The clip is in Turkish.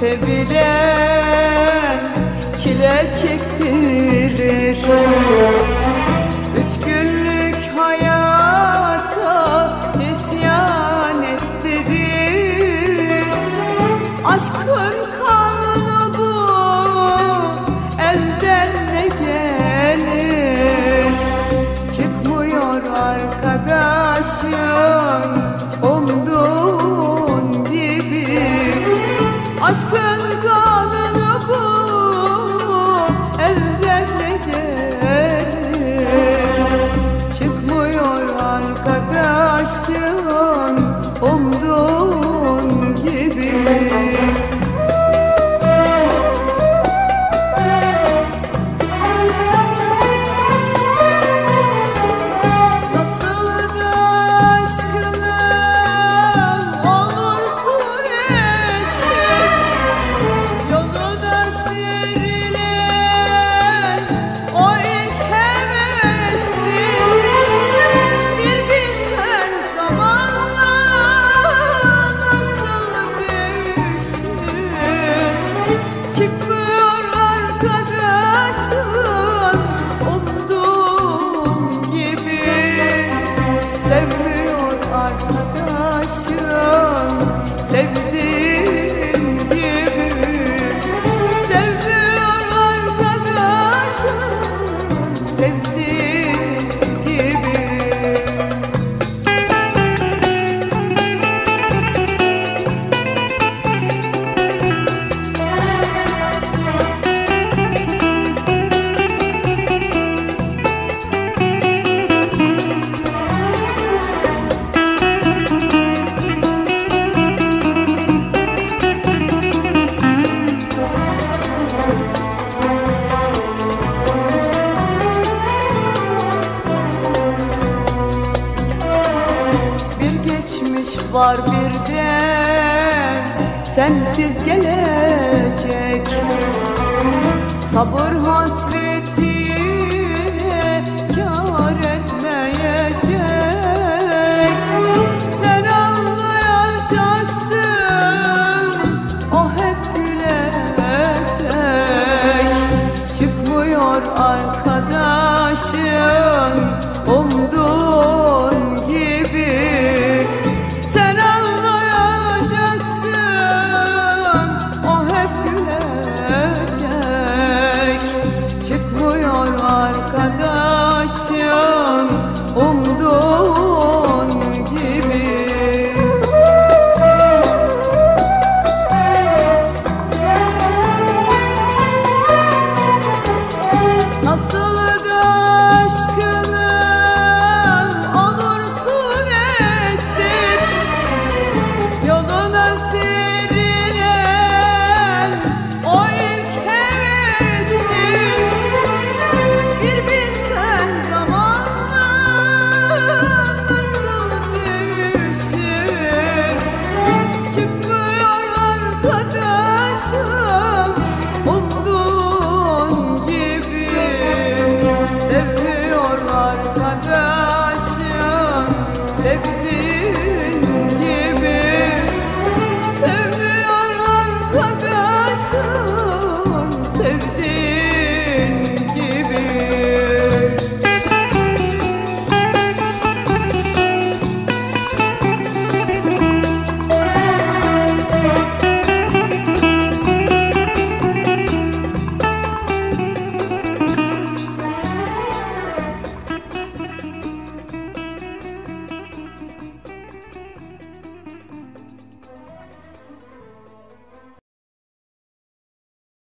sevilen çile çektirir sevdim var bir gün sensiz gelecek. Sabır hasretine kar etmeyecek. Sen ağlayacaksın, o hep gülecek. Çıkmıyor arkadaşın umduğun 我的生命。